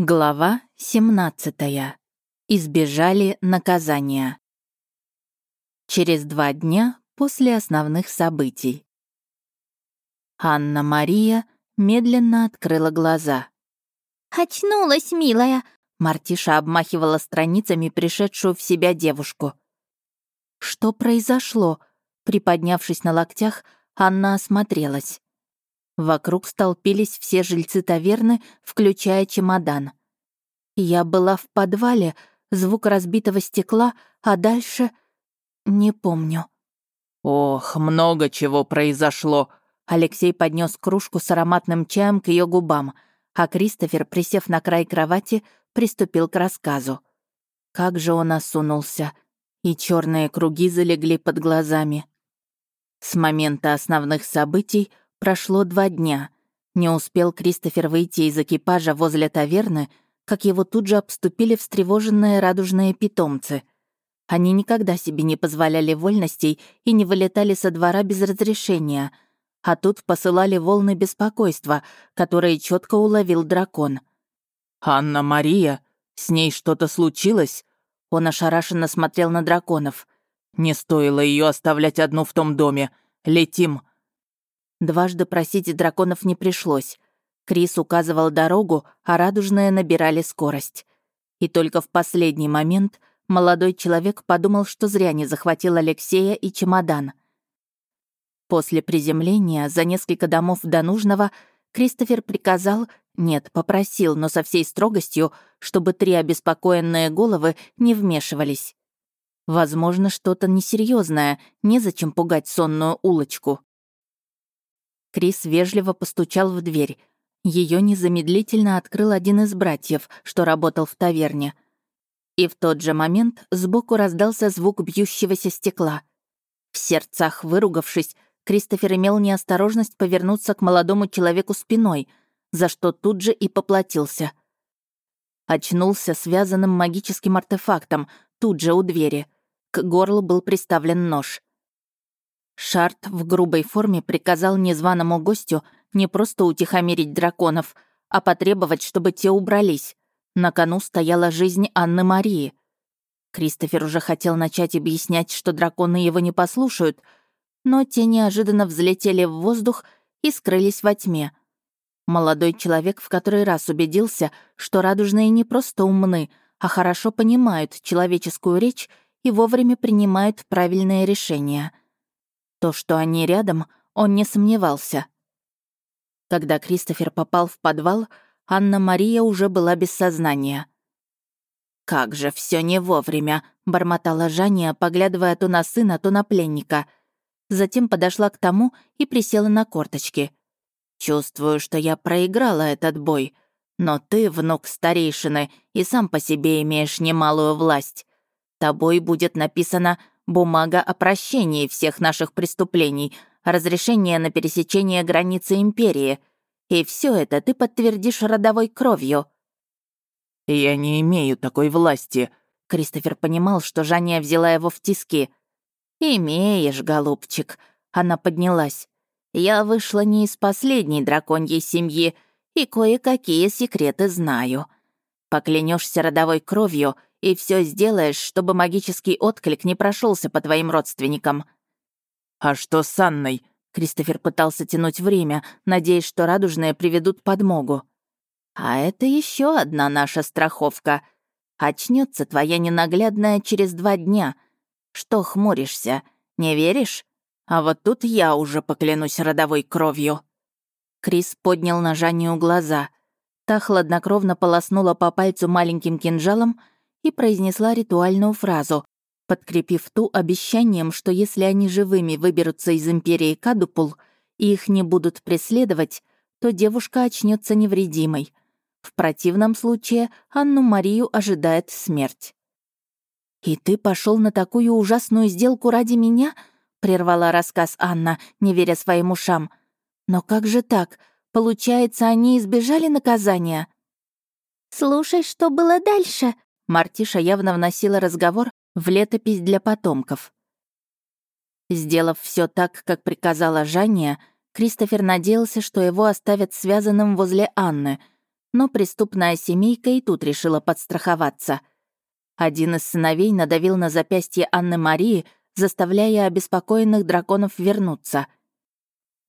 Глава 17. Избежали наказания. Через два дня после основных событий. Анна-Мария медленно открыла глаза. «Очнулась, милая!» Мартиша обмахивала страницами пришедшую в себя девушку. «Что произошло?» Приподнявшись на локтях, Анна осмотрелась. Вокруг столпились все жильцы таверны, включая чемодан. Я была в подвале, звук разбитого стекла, а дальше... Не помню. «Ох, много чего произошло!» Алексей поднес кружку с ароматным чаем к ее губам, а Кристофер, присев на край кровати, приступил к рассказу. Как же он осунулся, и черные круги залегли под глазами. С момента основных событий Прошло два дня. Не успел Кристофер выйти из экипажа возле таверны, как его тут же обступили встревоженные радужные питомцы. Они никогда себе не позволяли вольностей и не вылетали со двора без разрешения, а тут посылали волны беспокойства, которые четко уловил дракон. «Анна-Мария? С ней что-то случилось?» Он ошарашенно смотрел на драконов. «Не стоило ее оставлять одну в том доме. Летим. Дважды просить драконов не пришлось. Крис указывал дорогу, а радужные набирали скорость. И только в последний момент молодой человек подумал, что зря не захватил Алексея и чемодан. После приземления за несколько домов до нужного Кристофер приказал, нет, попросил, но со всей строгостью, чтобы три обеспокоенные головы не вмешивались. Возможно, что-то несерьезное, незачем пугать сонную улочку. Крис вежливо постучал в дверь. Ее незамедлительно открыл один из братьев, что работал в таверне. И в тот же момент сбоку раздался звук бьющегося стекла. В сердцах выругавшись, Кристофер имел неосторожность повернуться к молодому человеку спиной, за что тут же и поплатился. Очнулся связанным магическим артефактом, тут же у двери. К горлу был приставлен нож. Шарт в грубой форме приказал незваному гостю не просто утихомирить драконов, а потребовать, чтобы те убрались. На кону стояла жизнь Анны Марии. Кристофер уже хотел начать объяснять, что драконы его не послушают, но те неожиданно взлетели в воздух и скрылись во тьме. Молодой человек в который раз убедился, что радужные не просто умны, а хорошо понимают человеческую речь и вовремя принимают правильные решения — то, что они рядом, он не сомневался. Когда Кристофер попал в подвал, Анна-Мария уже была без сознания. «Как же все не вовремя!» — бормотала Жанния, поглядывая то на сына, то на пленника. Затем подошла к тому и присела на корточки. «Чувствую, что я проиграла этот бой. Но ты, внук старейшины, и сам по себе имеешь немалую власть. Тобой будет написано бумага о прощении всех наших преступлений, разрешение на пересечение границы империи. И все это ты подтвердишь родовой кровью». «Я не имею такой власти», — Кристофер понимал, что Жанния взяла его в тиски. «Имеешь, голубчик», — она поднялась. «Я вышла не из последней драконьей семьи и кое-какие секреты знаю. Поклянешься родовой кровью — и все сделаешь, чтобы магический отклик не прошелся по твоим родственникам». «А что с Анной?» Кристофер пытался тянуть время, надеясь, что радужные приведут подмогу. «А это еще одна наша страховка. Очнется твоя ненаглядная через два дня. Что хмуришься? Не веришь? А вот тут я уже поклянусь родовой кровью». Крис поднял на Жаннию глаза. Та хладнокровно полоснула по пальцу маленьким кинжалом — и произнесла ритуальную фразу, подкрепив ту обещанием, что если они живыми выберутся из империи Кадупул и их не будут преследовать, то девушка очнется невредимой. В противном случае Анну Марию ожидает смерть. «И ты пошел на такую ужасную сделку ради меня?» — прервала рассказ Анна, не веря своим ушам. «Но как же так? Получается, они избежали наказания?» «Слушай, что было дальше», Мартиша явно вносила разговор в летопись для потомков. Сделав все так, как приказала Жанния, Кристофер надеялся, что его оставят связанным возле Анны, но преступная семейка и тут решила подстраховаться. Один из сыновей надавил на запястье Анны Марии, заставляя обеспокоенных драконов вернуться.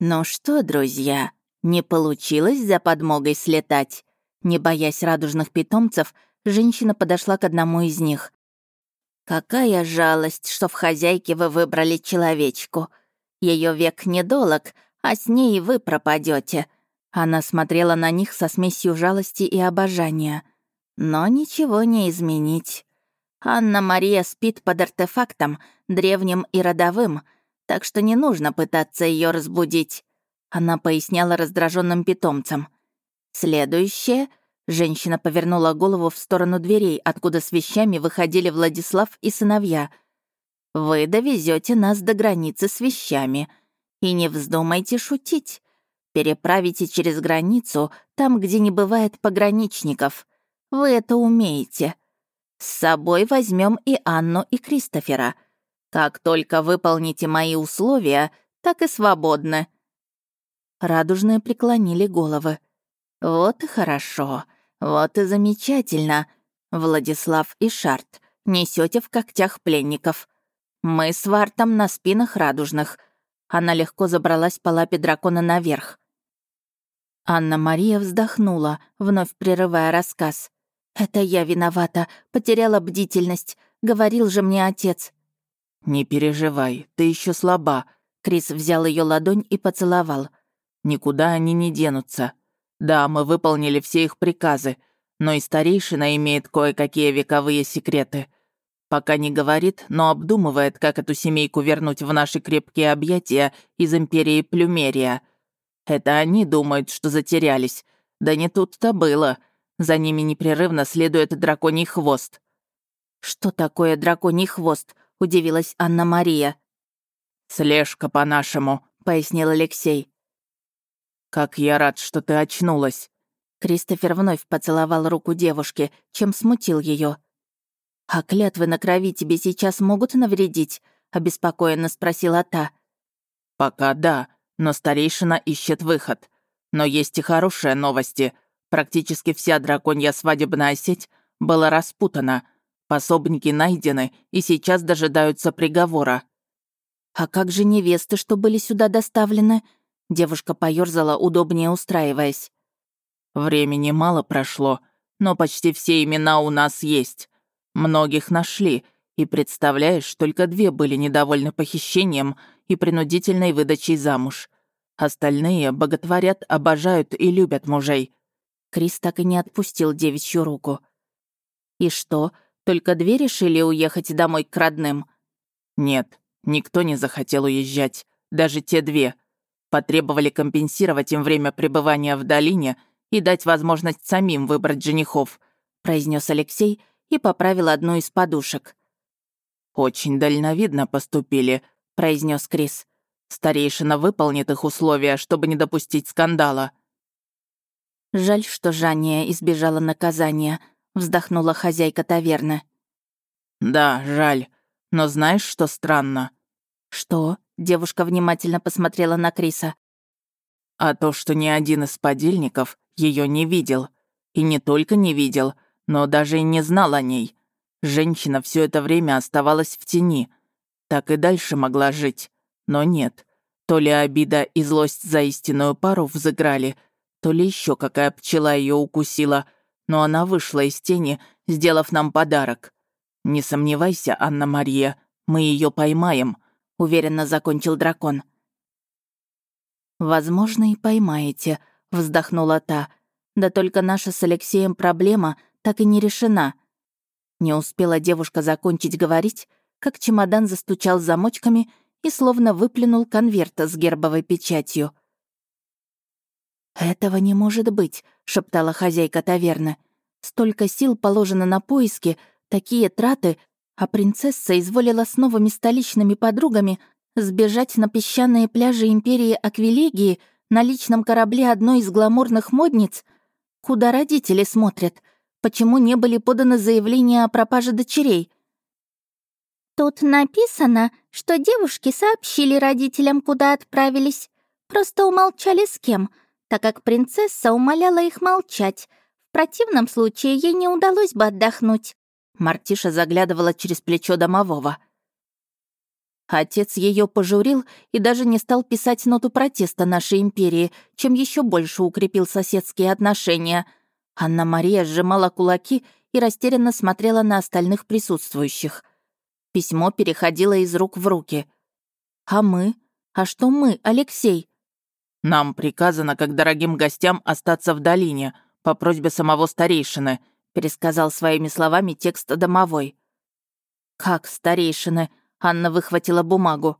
«Ну что, друзья, не получилось за подмогой слетать?» Не боясь радужных питомцев, женщина подошла к одному из них. «Какая жалость, что в хозяйке вы выбрали человечку. Ее век недолог, а с ней вы пропадете. Она смотрела на них со смесью жалости и обожания. Но ничего не изменить. Анна-Мария спит под артефактом, древним и родовым, так что не нужно пытаться ее разбудить. Она поясняла раздраженным питомцам. Следующее Женщина повернула голову в сторону дверей, откуда с вещами выходили Владислав и сыновья. «Вы довезете нас до границы с вещами. И не вздумайте шутить переправите через границу там, где не бывает пограничников. Вы это умеете. С собой возьмем и Анну, и Кристофера. Как только выполните мои условия, так и свободны». Радужные преклонили головы. «Вот и хорошо, вот и замечательно. Владислав и Шарт, несете в когтях пленников. Мы с Вартом на спинах радужных». Она легко забралась по лапе дракона наверх. Анна-Мария вздохнула, вновь прерывая рассказ. «Это я виновата, потеряла бдительность. Говорил же мне отец». «Не переживай, ты еще слаба». Крис взял ее ладонь и поцеловал. «Никуда они не денутся. Да, мы выполнили все их приказы, но и старейшина имеет кое-какие вековые секреты. Пока не говорит, но обдумывает, как эту семейку вернуть в наши крепкие объятия из Империи Плюмерия. Это они думают, что затерялись. Да не тут-то было. За ними непрерывно следует драконий хвост». «Что такое драконий хвост?» — удивилась Анна-Мария. «Слежка по-нашему», — пояснил Алексей. «Как я рад, что ты очнулась». Кристофер вновь поцеловал руку девушки, чем смутил ее. «А клятвы на крови тебе сейчас могут навредить?» — обеспокоенно спросила та. «Пока да, но старейшина ищет выход. Но есть и хорошие новости. Практически вся драконья свадебная сеть была распутана. Пособники найдены и сейчас дожидаются приговора. «А как же невесты, что были сюда доставлены?» Девушка поёрзала, удобнее устраиваясь. «Времени мало прошло, но почти все имена у нас есть. Многих нашли, и представляешь, только две были недовольны похищением и принудительной выдачей замуж. Остальные боготворят, обожают и любят мужей». Крис так и не отпустил девичью руку. «И что, только две решили уехать домой к родным?» «Нет, никто не захотел уезжать, даже те две. Потребовали компенсировать им время пребывания в долине и дать возможность самим выбрать женихов», произнес Алексей и поправил одну из подушек. «Очень дальновидно поступили», произнес Крис. «Старейшина выполнит их условия, чтобы не допустить скандала». «Жаль, что Жанния избежала наказания», — вздохнула хозяйка таверны. «Да, жаль. Но знаешь, что странно?» «Что?» — девушка внимательно посмотрела на Криса. «А то, что ни один из подельников ее не видел. И не только не видел, но даже и не знал о ней. Женщина все это время оставалась в тени, так и дальше могла жить. Но нет. То ли обида и злость за истинную пару взыграли, то ли еще какая пчела ее укусила, но она вышла из тени, сделав нам подарок. Не сомневайся, Анна-Мария, мы ее поймаем, уверенно закончил дракон. Возможно, и поймаете, вздохнула та. Да только наша с Алексеем проблема так и не решена. Не успела девушка закончить говорить, как чемодан застучал замочками и словно выплюнул конверт с гербовой печатью. «Этого не может быть», — шептала хозяйка таверны. «Столько сил положено на поиски, такие траты, а принцесса изволила с новыми столичными подругами сбежать на песчаные пляжи Империи Аквилегии на личном корабле одной из гламурных модниц. Куда родители смотрят? Почему не были поданы заявления о пропаже дочерей? Тут написано, что девушки сообщили родителям, куда отправились. Просто умолчали с кем, так как принцесса умоляла их молчать, противном случае ей не удалось бы отдохнуть. Мартиша заглядывала через плечо домового. Отец ее пожурил и даже не стал писать ноту протеста нашей империи, чем еще больше укрепил соседские отношения. Анна-Мария сжимала кулаки и растерянно смотрела на остальных присутствующих. Письмо переходило из рук в руки. «А мы? А что мы, Алексей?» «Нам приказано, как дорогим гостям, остаться в долине, по просьбе самого старейшины», пересказал своими словами текст домовой. «Как старейшины?» Анна выхватила бумагу.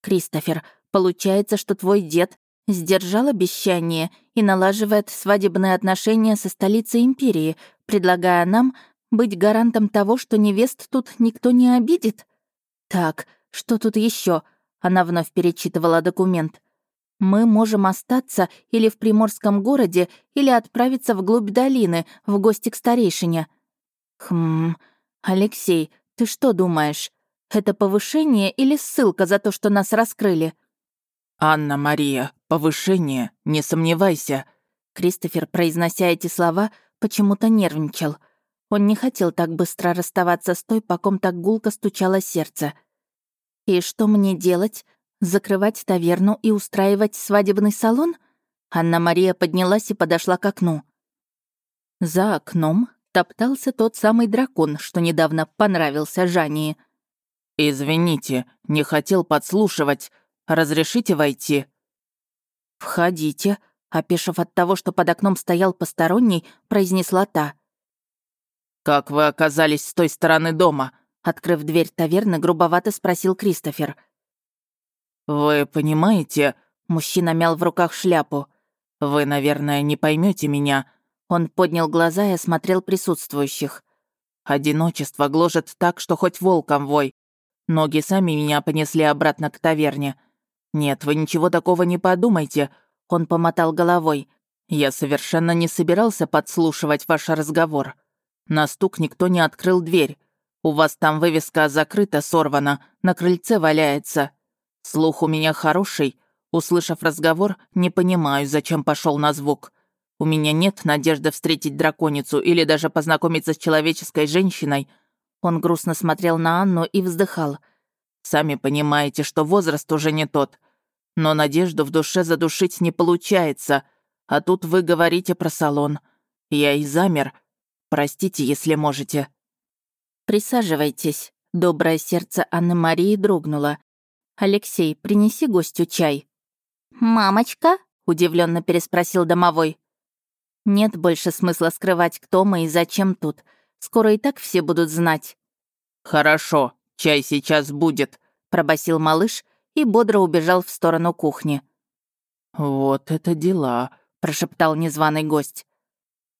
«Кристофер, получается, что твой дед сдержал обещание и налаживает свадебные отношения со столицей империи, предлагая нам быть гарантом того, что невест тут никто не обидит? Так, что тут еще? Она вновь перечитывала документ. Мы можем остаться или в приморском городе, или отправиться вглубь долины, в гости к старейшине. Хм, Алексей, ты что думаешь? Это повышение или ссылка за то, что нас раскрыли? «Анна-Мария, повышение, не сомневайся». Кристофер, произнося эти слова, почему-то нервничал. Он не хотел так быстро расставаться с той, по ком так гулко стучало сердце. «И что мне делать? Закрывать таверну и устраивать свадебный салон?» Анна-Мария поднялась и подошла к окну. За окном топтался тот самый дракон, что недавно понравился Жании. «Извините, не хотел подслушивать. Разрешите войти?» «Входите», — опешив от того, что под окном стоял посторонний, произнесла та. «Как вы оказались с той стороны дома?» Открыв дверь таверны, грубовато спросил Кристофер. «Вы понимаете...» Мужчина мял в руках шляпу. «Вы, наверное, не поймете меня». Он поднял глаза и осмотрел присутствующих. «Одиночество гложет так, что хоть волком вой. Ноги сами меня понесли обратно к таверне. «Нет, вы ничего такого не подумайте», — он помотал головой. «Я совершенно не собирался подслушивать ваш разговор. На стук никто не открыл дверь. У вас там вывеска закрыта, сорвана, на крыльце валяется. Слух у меня хороший. Услышав разговор, не понимаю, зачем пошел на звук. У меня нет надежды встретить драконицу или даже познакомиться с человеческой женщиной». Он грустно смотрел на Анну и вздыхал. «Сами понимаете, что возраст уже не тот. Но надежду в душе задушить не получается. А тут вы говорите про салон. Я и замер. Простите, если можете». «Присаживайтесь». Доброе сердце Анны Марии дрогнуло. «Алексей, принеси гостю чай». «Мамочка?» — удивленно переспросил домовой. «Нет больше смысла скрывать, кто мы и зачем тут. Скоро и так все будут знать». «Хорошо, чай сейчас будет», — пробасил малыш и бодро убежал в сторону кухни. «Вот это дела», — прошептал незваный гость.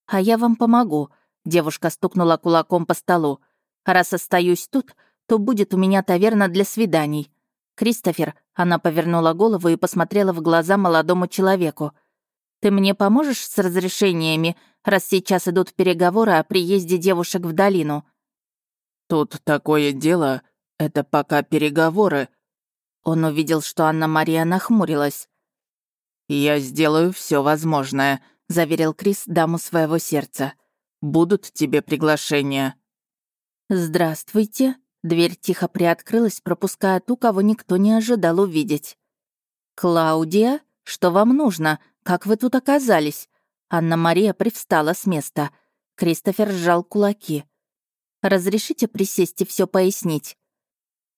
«А я вам помогу», — девушка стукнула кулаком по столу. «Раз остаюсь тут, то будет у меня таверна для свиданий. Кристофер», — она повернула голову и посмотрела в глаза молодому человеку. «Ты мне поможешь с разрешениями, раз сейчас идут переговоры о приезде девушек в долину?» «Тут такое дело, это пока переговоры», он увидел, что Анна-Мария нахмурилась. «Я сделаю все возможное», — заверил Крис даму своего сердца. «Будут тебе приглашения». «Здравствуйте». Дверь тихо приоткрылась, пропуская ту, кого никто не ожидал увидеть. «Клаудия, что вам нужно? Как вы тут оказались?» Анна-Мария привстала с места. Кристофер сжал кулаки. «Разрешите присесть и все пояснить?»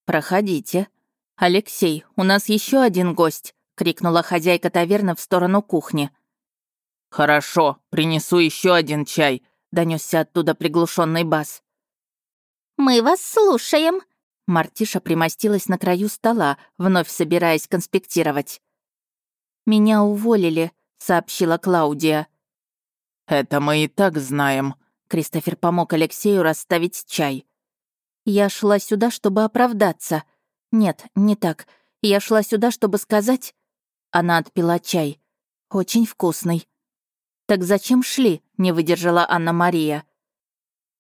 «Проходите», «Алексей, у нас еще один гость!» — крикнула хозяйка таверны в сторону кухни. «Хорошо, принесу еще один чай», — донесся оттуда приглушенный бас. «Мы вас слушаем!» Мартиша примостилась на краю стола, вновь собираясь конспектировать. «Меня уволили», — сообщила Клаудия. «Это мы и так знаем», — Кристофер помог Алексею расставить чай. «Я шла сюда, чтобы оправдаться», «Нет, не так. Я шла сюда, чтобы сказать...» Она отпила чай. «Очень вкусный». «Так зачем шли?» — не выдержала Анна-Мария.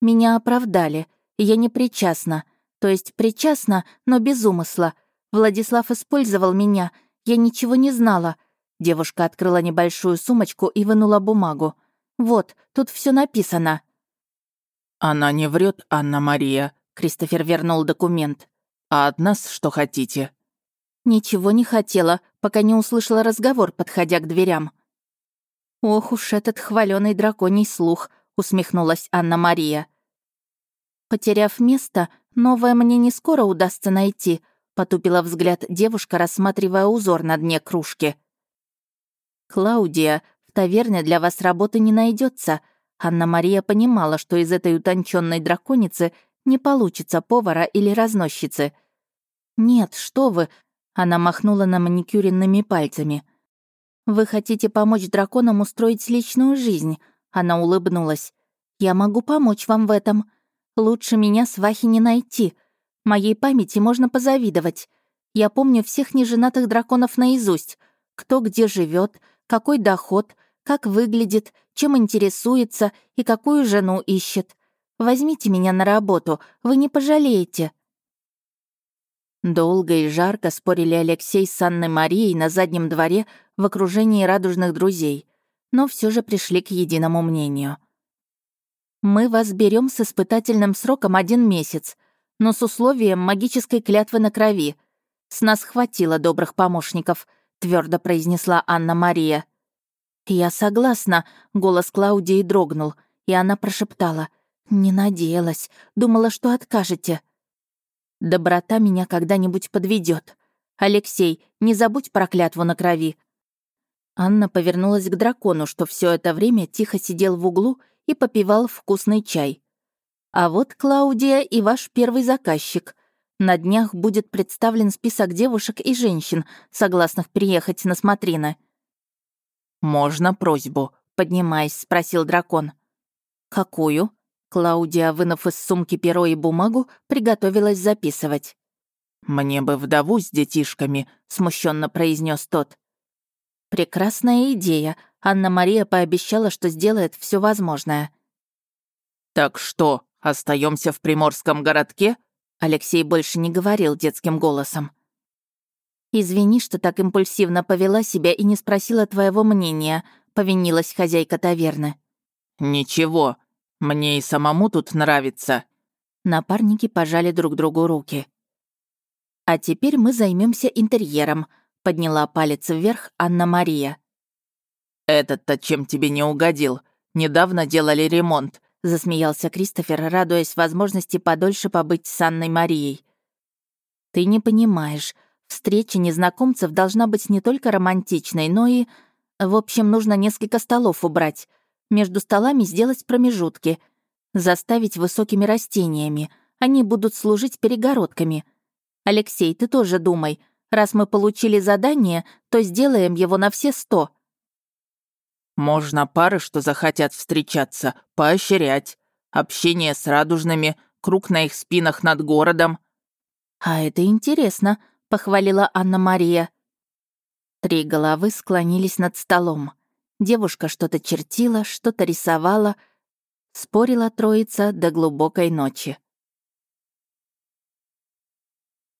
«Меня оправдали. Я не причастна. То есть причастна, но без умысла. Владислав использовал меня. Я ничего не знала». Девушка открыла небольшую сумочку и вынула бумагу. Вот, тут все написано». «Она не врет, Анна-Мария», — Кристофер вернул документ. «А от нас что хотите?» Ничего не хотела, пока не услышала разговор, подходя к дверям. «Ох уж этот хваленый драконий слух», — усмехнулась Анна-Мария. «Потеряв место, новое мне не скоро удастся найти», — потупила взгляд девушка, рассматривая узор на дне кружки. «Клаудия, в таверне для вас работы не найдется. Анна-Мария понимала, что из этой утонченной драконицы не получится повара или разносчицы. «Нет, что вы!» — она махнула на маникюренными пальцами. «Вы хотите помочь драконам устроить личную жизнь?» Она улыбнулась. «Я могу помочь вам в этом. Лучше меня свахи не найти. Моей памяти можно позавидовать. Я помню всех неженатых драконов наизусть. Кто где живет, какой доход, как выглядит, чем интересуется и какую жену ищет. Возьмите меня на работу, вы не пожалеете». Долго и жарко спорили Алексей с Анной Марией на заднем дворе в окружении радужных друзей, но все же пришли к единому мнению. «Мы вас берем с испытательным сроком один месяц, но с условием магической клятвы на крови. С нас хватило добрых помощников», — твердо произнесла Анна-Мария. «Я согласна», — голос Клаудии дрогнул, и она прошептала. «Не надеялась, думала, что откажете». «Доброта меня когда-нибудь подведет. Алексей, не забудь про клятву на крови». Анна повернулась к дракону, что все это время тихо сидел в углу и попивал вкусный чай. «А вот, Клаудия, и ваш первый заказчик. На днях будет представлен список девушек и женщин, согласных приехать на смотрины». «Можно просьбу?» — поднимаясь, спросил дракон. «Какую?» Клаудия, вынув из сумки перо и бумагу, приготовилась записывать. «Мне бы вдову с детишками», — смущенно произнес тот. «Прекрасная идея. Анна-Мария пообещала, что сделает все возможное». «Так что, остаемся в приморском городке?» Алексей больше не говорил детским голосом. «Извини, что так импульсивно повела себя и не спросила твоего мнения», — повинилась хозяйка таверны. «Ничего, мне и самому тут нравится». Напарники пожали друг другу руки. «А теперь мы займемся интерьером», — подняла палец вверх Анна-Мария. «Этот-то чем тебе не угодил? Недавно делали ремонт», — засмеялся Кристофер, радуясь возможности подольше побыть с Анной-Марией. «Ты не понимаешь. Встреча незнакомцев должна быть не только романтичной, но и... В общем, нужно несколько столов убрать. Между столами сделать промежутки. Заставить высокими растениями. Они будут служить перегородками. Алексей, ты тоже думай. Раз мы получили задание, то сделаем его на все сто. Можно пары, что захотят встречаться, поощрять. Общение с радужными, круг на их спинах над городом. А это интересно, — похвалила Анна-Мария. Три головы склонились над столом. Девушка что-то чертила, что-то рисовала. Спорила троица до глубокой ночи.